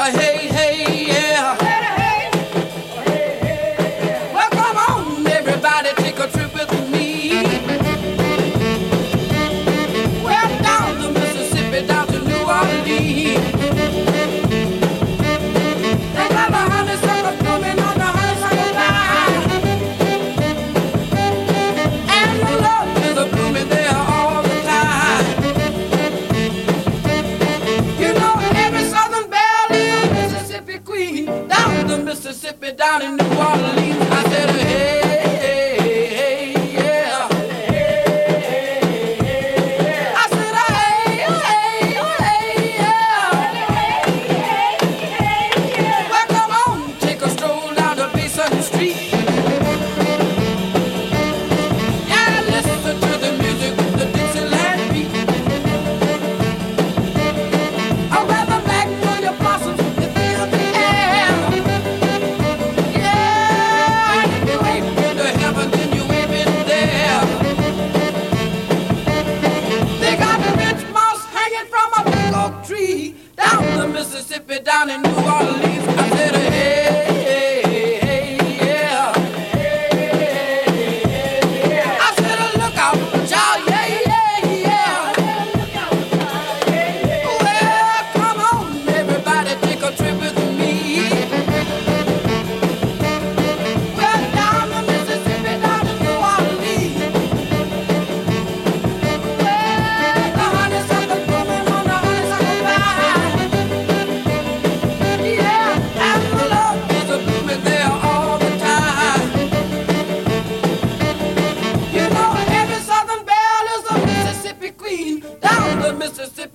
I hate Mississippi down in New Orleans. I said, Mississippi down in New Orleans. Mississippi.